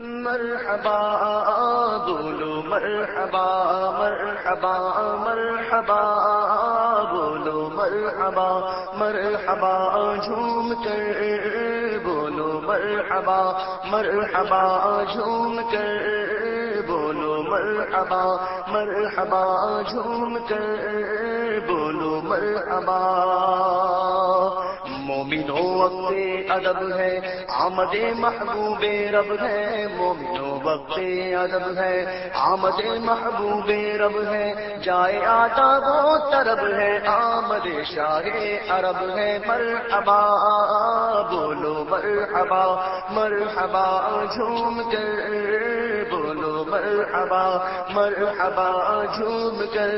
مرحبا، بولو مرحبا مرحبا مرحبا، بولو مرحبا مرحبا، جھوم کر، بولو مرحبا مرحبا، جھوم کر، بولو مرحبا مرحبا، جھوم کر، بولو مرحبا۔ مومنو وقت ادب ہے، آمد محبوب رب ہے مومنو وقت ادب ہے، آمد محبوب رب ہے، جائے آتا وہ طرب ہے، آمد شاہ عرب ہے، مرحبا بولو، مرحبا مرحبا جھوم کر بولو، مرحبا مرحبا جھوم کر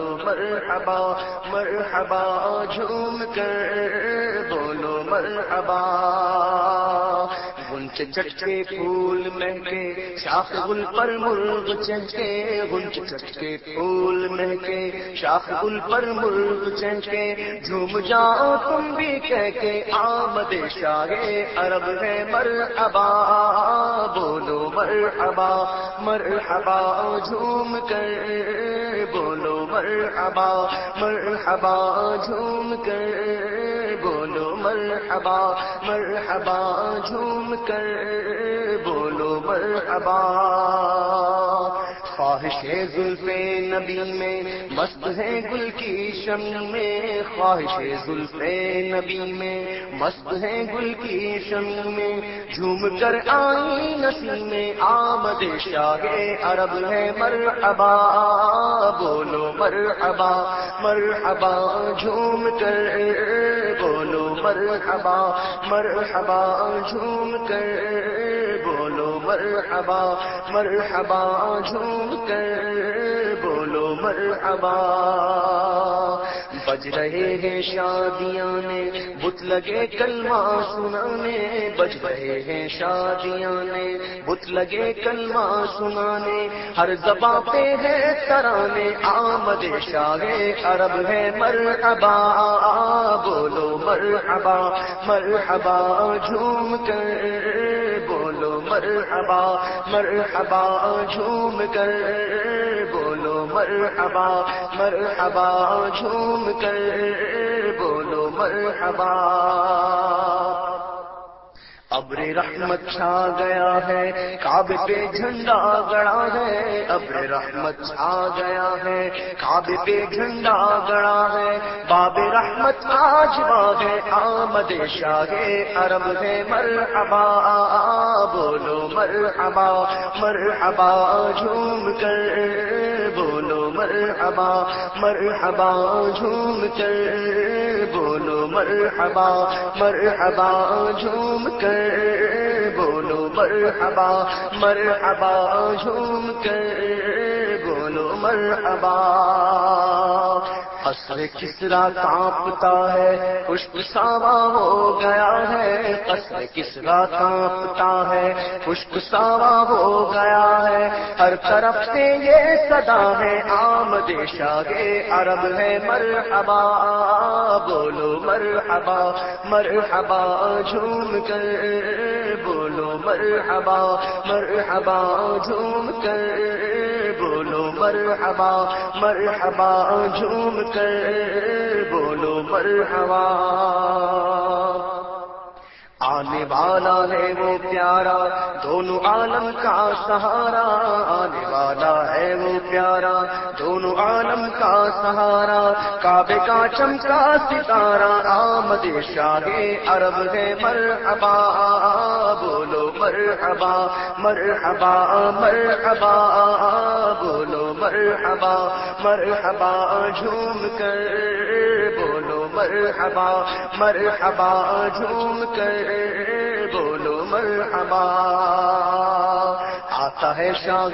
بولو مرحبا مرحبا، جھوم کر بولو مرحبا۔ گنچ چٹکے پھول مہکے، شاخ گل پر مرغ چنچے گنچ چٹکے پھول مہکے، شاخ گل پر مرغ چنچے جھوم جاؤ تم بھی کہہ کے، آمد شاہ عرب ہے مرحبا۔ بولو مرحبا مرحبا، جھوم کر بولو مرحبا مرحبا جھوم کر بولو مرحبا مرحبا جھوم کر بولو مرحبا۔ خواہش زلف نبی میں، مست ہے گل کی شم میں۔ خواہش زلف نبی میں، مست ہے گل کی شم میں۔ جھوم کر آئی نسی میں آمد شاہ عرب ہے، مرحبا، بولو مرحبا مرحبا۔ جھوم کر، بولو مرحبا مرحبا۔ جھوم کر مرحبا مرحبا، جھوم کر بولو مرحبا۔ بج رہے ہیں شادیاں نے بت لگے کلمہ سنانے۔ بج رہے ہیں شادیاں نے بت لگے کلمہ سنانے۔ ہر زباں پہ ہے ترانے، آمد شاہ عرب ہے مرحبا۔ بولو مرحبا مرحبا، جھوم کر مرحبا مرحبا جھوم کر بولو مرحبا مرحبا جھوم کر بولو مرحبا۔ ابر رحمت چھا گیا ہے، کعبے پہ جھنڈا گڑا ہے، ابر رحمت چھا گیا ہے، کعبے پہ جھنڈا گڑا ہے، باب رحمت آج باب آمد شاہ عرب ہے، مرحبا، بولو مرحبا مرحبا جھوم کر، بولو مرحبا مرحبا جھوم کر۔ بولو مرحبا مرحبا جھوم کر بولو مرحبا مرحبا جھوم کر بولو مرحبا۔ قصر کسرا کانپتا ہے؟ خشک ساوا ہو گیا ہے، قصر کسرا کانپتا ہے؟ خشک ساوا ہو گیا ہے۔ ہر طرف سے یہ صدا ہے آمد شاہ عرب ہے۔ مرحبا، بولو مرحبا مرحبا، جھوم کر بولو مرحبا مرحبا، جھوم کر مرحبا مرحبا جھوم کر بولو مرحبا۔ آنے والا ہے وہ پیارا، دونوں عالم کا سہارا، آنے والا ہے وہ پیارا، دونوں عالم کا سہارا، کعبے کا چمکا ستارہ، آمد شاہ عرب ہے مرحبا، بولو مرحبا مرحبا مرحبا، بولو مرحبا مرحبا، جھوم کر مرحبا مرحبا، جھوم کر بولو مرحبا۔ آتا ہے شاہ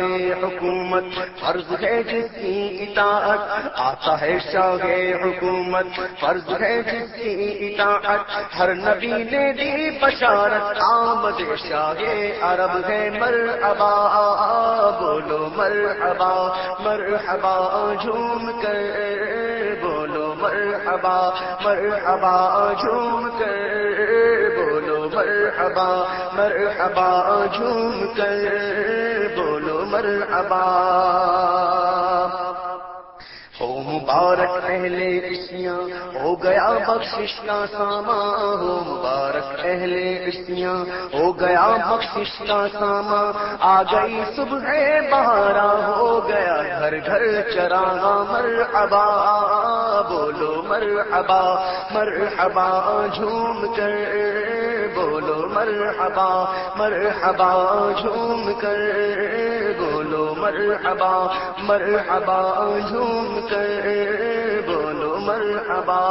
حکومت، فرض ہے جس کی اطاعت۔ آتا ہے شاہ حکومت، فرض ہے جس کی اطاعت۔ ہر نبی نے دی بشارت آمد شاہ عرب ہے مرحبا۔ بولو مرحبا مرحبا، جھوم کر مرحبا مرحبا، جھوم کر بولو مرحبا مرحبا، جھوم کر بولو مرحبا۔ ہو مبارک پہلے کشتیاں، ہو گیا بخشش کا ساما۔ ہو مبارک پہلے کشتیاں، ہو گیا بخشش کا ساما۔ آ گئی صبح بہارا، ہو گیا گھر گھر چراغا مر ابا بولو مرحبا ابا مر ابا جھوم کر۔ بولو مرحبا ابا مر ابا جھوم کر۔ بولو مرحبا ابا مر ابا جھوم کر۔ بولو مرحبا۔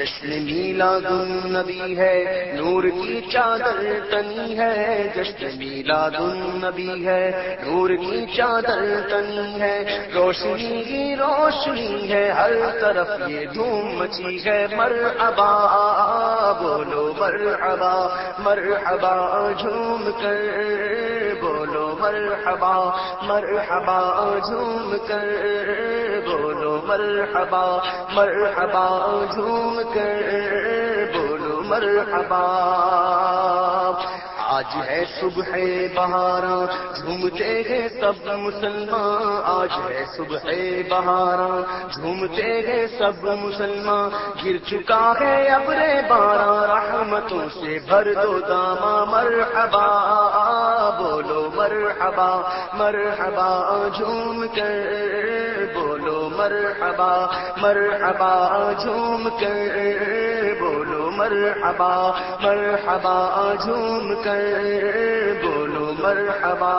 جشن میلا دن نبی ہے، نور کی چادر تنی ہے، جشن میلا دن نبی ہے، نور کی چادر تنی ہے، روشنی کی روشنی ہے، ہر طرف یہ دھوم مچی ہے مر ابا بولو مر ابا مر ابا جھوم کر، بولو مر ابا مر ابا جھوم کر، بولو مرحبا مرحبا، جھوم کر بولو مرحبا۔ آج ہے صبح بہارا جھومتے ہیں سب مسلمان۔ آج ہے صبح بہارا جھومتے ہیں سب مسلمان۔ گر چکا ہے ابرے بارہ، رحمتوں سے بھر دو داما۔ مرحبا، بولو مرحبا مرحبا، جھوم کر بولو مرحبا۔ مرحبا، جھوم کر مرحبا مرحبا جھوم کر بولو مرحبا۔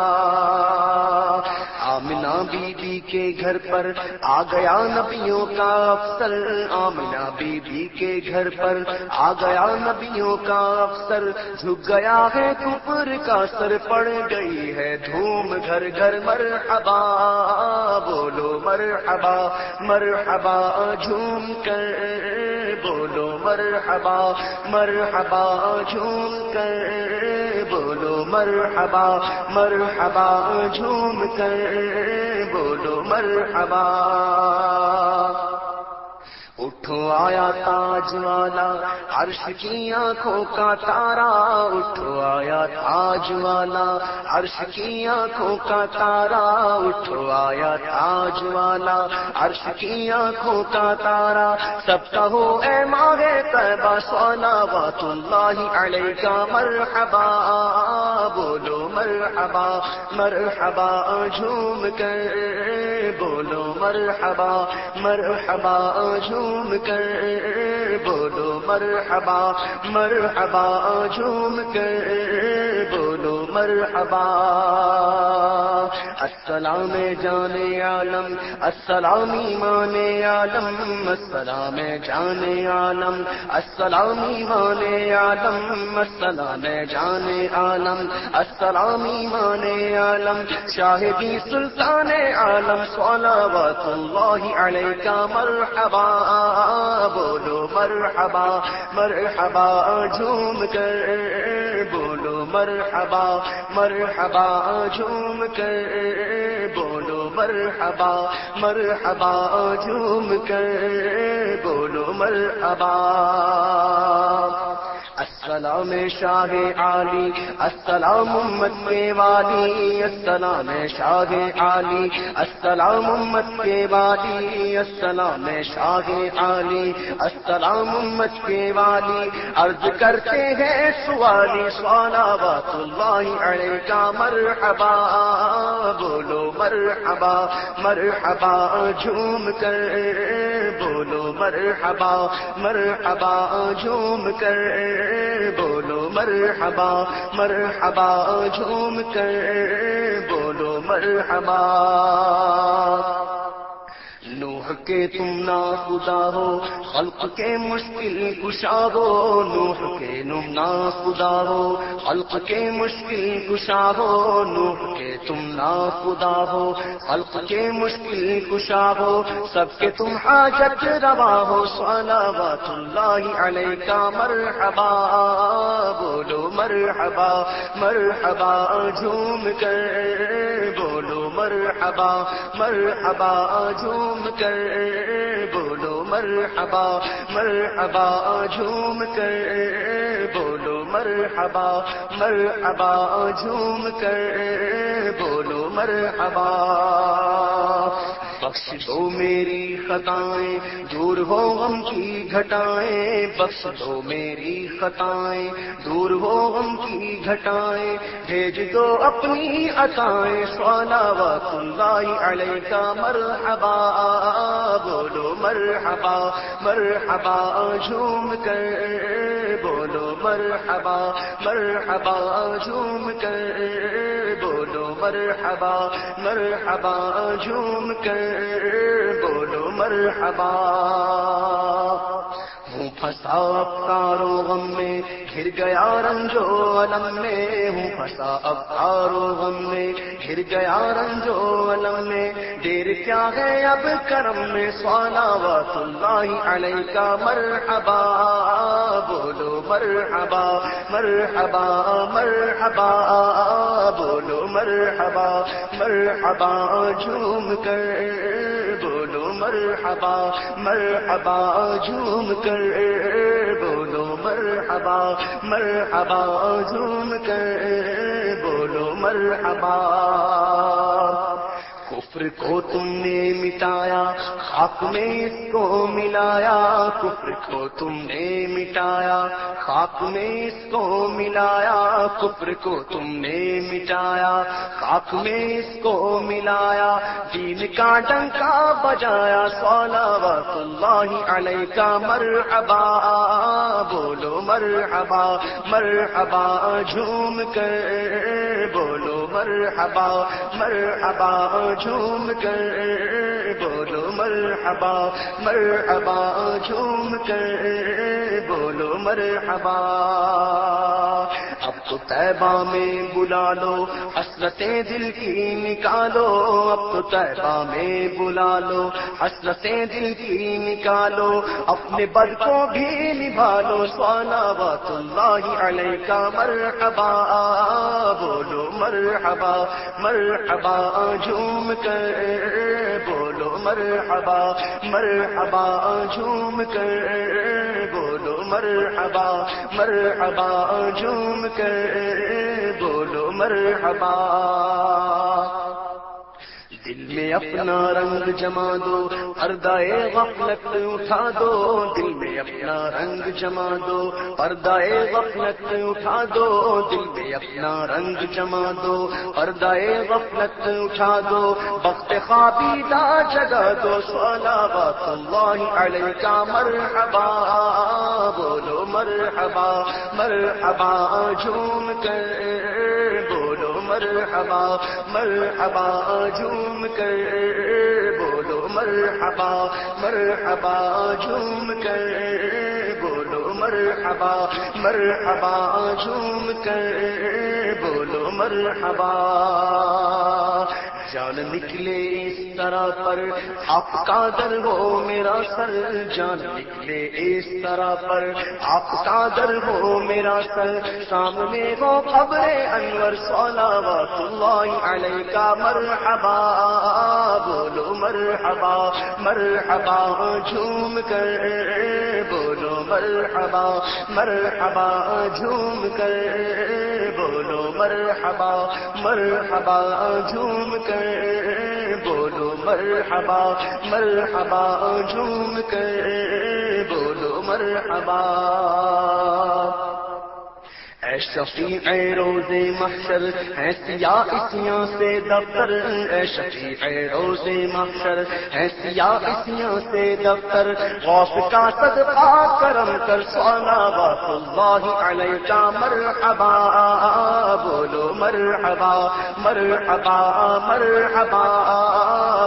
آمنا بی بی کے گھر پر آ گیا نبیوں کا افسر۔ آمنا بی بی کے گھر پر آ گیا نبیوں کا افسر۔ جھک گیا ہے کپر کا سر، پڑ گئی ہے دھوم۔ گھر گھر، مرحبا، بولو مرحبا مرحبا، جھوم کر۔ بولو مرحبا مرحبا، جھوم کر۔ مرحبا مرحبا جھوم کر بولو مرحبا۔ اٹھو آیا تاج والا، عرش کی آنکھوں کا تارا۔ اٹھو آیا تاج والا، عرش کی آنکھوں کا تارا۔ اٹھو آیا تاج والا، عرش کی آنکھوں کا تارا۔ سب کہو، اے ماغے طیبہ سونا بات اللہ علیہ کا مرحبا۔ بولو مرحبا مرحبا، جھوم کر۔ بولو مرحبا مرحبا، جھوم جھوم کر بولو مرحبا مرحبا جھوم کر بولو مرحبا۔ السلام جانے عالم، السلام ایمان عالم، السلام جانے عالم، السلام ایمان عالم، السلام جانے عالم، السلام ایمان عالم، شاہدی سلطان عالم، صلوات اللہ علیہ کا مرحبا، بولو مرحبا مرحبا، جھوم کر مرحبا مرحبا جھوم کر بولو مرحبا مرحبا جھوم کر بولو مرحبا۔ السلام شاہ علی السلام امت کے والی السلام شاہ علی السلام امت کے والی السلام شاہ علی السلام امت کے والی عرض کرتے ہیں سوالی سوالا بات اللہ علیہ کا مرحبا، بولو مرحبا مرحبا، جھوم کر، بولو مرحبا مرحبا، جھوم کر۔ بولو مرحبا مرحبا جھوم کر بولو مرحبا۔ نوح کے تم نا خدا ہو خلق کے مشکل کشا ہو، نوح کے نم نا خدا ہو۔ خلق کے مشکل کشا ہو، نوح کے تم نا خدا ہو۔ خلق کے مشکل کشا ہو، سب کے تم حاجت روا ہو۔ صلوات اللہ علیہ کا مرحبا، بولو مرحبا مرحبا، جھوم کر بولو مرحبا مرحبا، جھوم کر بولو مرحبا۔ مرحبا جھوم کر مرحبا مرحبا جھوم کر بولو مرحبا۔ بخش دو میری خطائیں دور ہو غم کی گھٹائیں۔ بخش دو میری خطائیں دور ہو غم کی گھٹائیں۔ بھیج دو اپنی عطائیں۔ سوالا اللہ علیہ کا مرحبا بولو مرحبا مرحبا جھوم کر۔ بولو مرحبا مرحبا جھوم کر۔ بولو مرحبا مرحبا جھوم کر بولو مرحبا۔ ہوں پھنسا افکارو غم میں گھر گیا رنجو علم میں ہوں پھنسا افکارو غم میں۔ گھر گیا رنجو علم میں۔ دیر کیا ہے اب کرم میں؟ سوالا وات اللہ علیہ کا مرحبا۔ بولو مرحبا مرحبا مرحبا۔ بولو مرحبا مرحبا جھوم کر۔ بولو مرحبا مرحبا جھوم کر۔ بولو مرحبا مرحبا جھوم کر بولو مرحبا۔ کفر کو تم نے مٹایا، خاک میں اس کو ملایا، کفر کو تم نے مٹایا، خاک میں اس کو ملایا، کفر کو تم نے مٹایا، خاک میں اس کو ملایا، دین کا ڈنکا بجایا سولا اللہ علیہ کا مرحبا، بولو مرحبا مرحبا، جھوم کر، بولو مرحبا مرحبا جھوم کر بولو مرحبا مرحبا جھوم کر بولو مرحبا۔ تو طیبہ میں بلا لو حسرتیں دل کی نکالو، اب تو طیبہ میں بلا لو حسرتیں دل کی نکالو، اپنے بد کو بھی نبھالو سوالا بات اللہ علیہ کا مرحبا، بولو مرحبا مرحبا، جھوم کر، بولو مرحبا مرحبا، جھوم کر۔ مرحبا مرحبا جھوم کر بولو مرحبا۔ دل میں اپنا رنگ جما دو، پردائے غفلت اٹھا دو۔ دل میں اپنا رنگ جما دو، پردائے غفلت اٹھا دو۔ دل میں اپنا رنگ جما دو، پردائے غفلت اٹھا دو۔ وقت خوابی دا جگہ دو۔ سوالا بات اللہ علیہ کا مرحبا۔ بولو مرحبا مرحبا، جھوم کر۔ مرحبا مرحبا، جھوم کر بولو، مرحبا مرحبا، جھوم کر بولو، مرحبا مرحبا، جھوم کر بولو، مرحبا۔ جان نکلے اس طرح پر۔ آپ کا در ہو میرا سر، جان نکلے اس طرح پر۔ آپ کا در ہو میرا سر، سامنے وہ خبر انور۔ سولا اللہ علیہ کا مرحبا، بولو مرحبا مرحبا جھوم کر۔ مرحبا مرحبا، جھوم کر۔ بولو مرحبا مرحبا، جھوم کر۔ بولو مرحبا مرحبا، جھوم کر۔ بولو مرحبا۔ اے شفیع روز محشر، ہے سیاحیاں سے دفتر اے شفیع روز محشر، ہے سیاحیاں سے دفتر۔ غوث کا صدقہ کرم کر سوالا بات اللہ علیہ کا مرحبا، بولو مرحبا مرحبا مرحبا،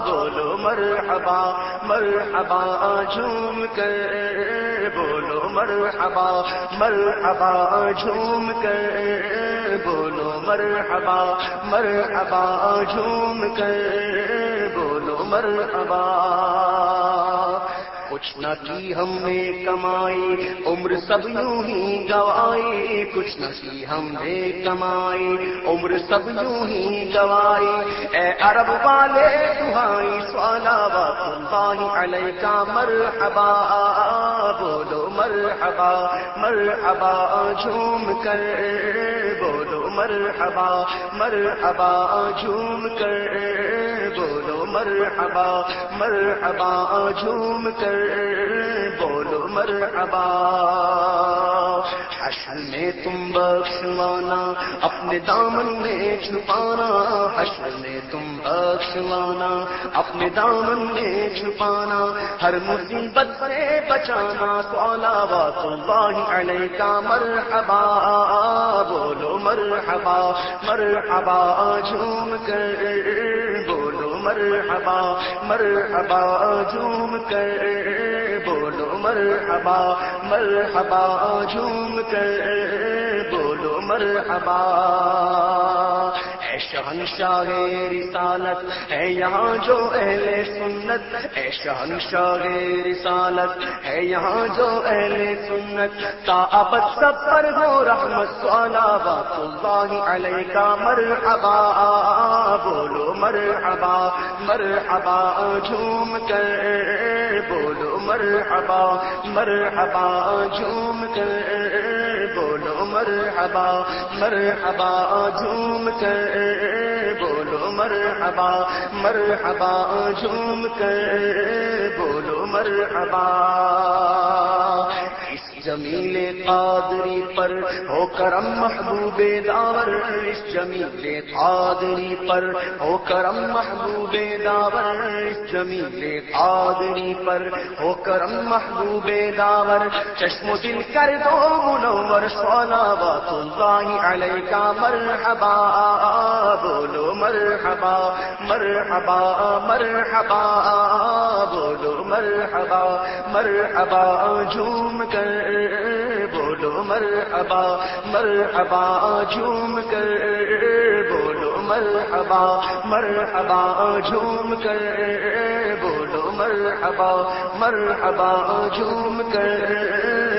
بولو مرحبا مرحبا، جھوم کر۔ بولو مرحبا مرحبا جھوم کر۔ بولو مرحبا مرحبا جھوم کر۔ بولو مرحبا۔ کچھ نہ کی ہم نے کمائی، عمر سب یوں ہی گوائی، کچھ نہ کی ہم نے کمائی، عمر سب یوں ہی گوائی۔ اے عرب والے، تمہاری سوالا بائی علیہ کا مر بولو مر مر جھوم کر، بولو مر مر جھوم کر۔ بولو مر مرحبا جھوم کر۔ بولو مر حشر میں تم بخشوانا اپنے دامن میں چھپانا۔ حشر میں تم بخشوانا اپنے دامن میں چھپانا۔ ہر مصیبت سے بچانا سوالا بات اللہ علیہ کا مرحبا۔ بولو مرحبا مرحبا جھوم کر۔ مرحبا مرحبا جھوم کر بولو مرحبا مرحبا جھوم کر بولو مرحبا۔ شہنشاہ رسالت ہے یہاں جو اہل سنت اے شہنشاہ رسالت ہے یہاں جو اہل سنت کا ابد سب پر ہو رحمت سوالا بات اللہ علیہ کا مرحبا، بولو مرحبا مرحبا جھوم کر، بولو مرحبا مرحبا جھوم کر۔ مرحبا مرحبا جھوم کر بولو مرحبا مرحبا جھوم کر بولو مرحبا۔ جمیل قادری پر ہو کرم محبوب داور، اس جمیل قادری پر ہو کرم محبوب داور، اس جمیل قادری پر ہو کرم محبوب داور۔ چشم دل کر دو منور سونا بات اللہ علیہ کا مرحبا، بولو مرحبا مرحبا مرحبا، بولو مرحبا مرحبا، جھوم کر بولو مرحبا مرحبا، جھوم کر بولو مرحبا مرحبا، جھوم کر بولو مرحبا مرحبا، جھوم کر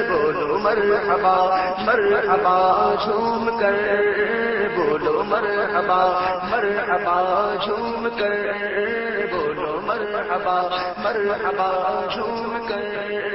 بولو مرحبا مرحبا، جھوم کر بولو مرحبا مرحبا، جھوم کر بولو مرحبا مرحبا، جھوم کر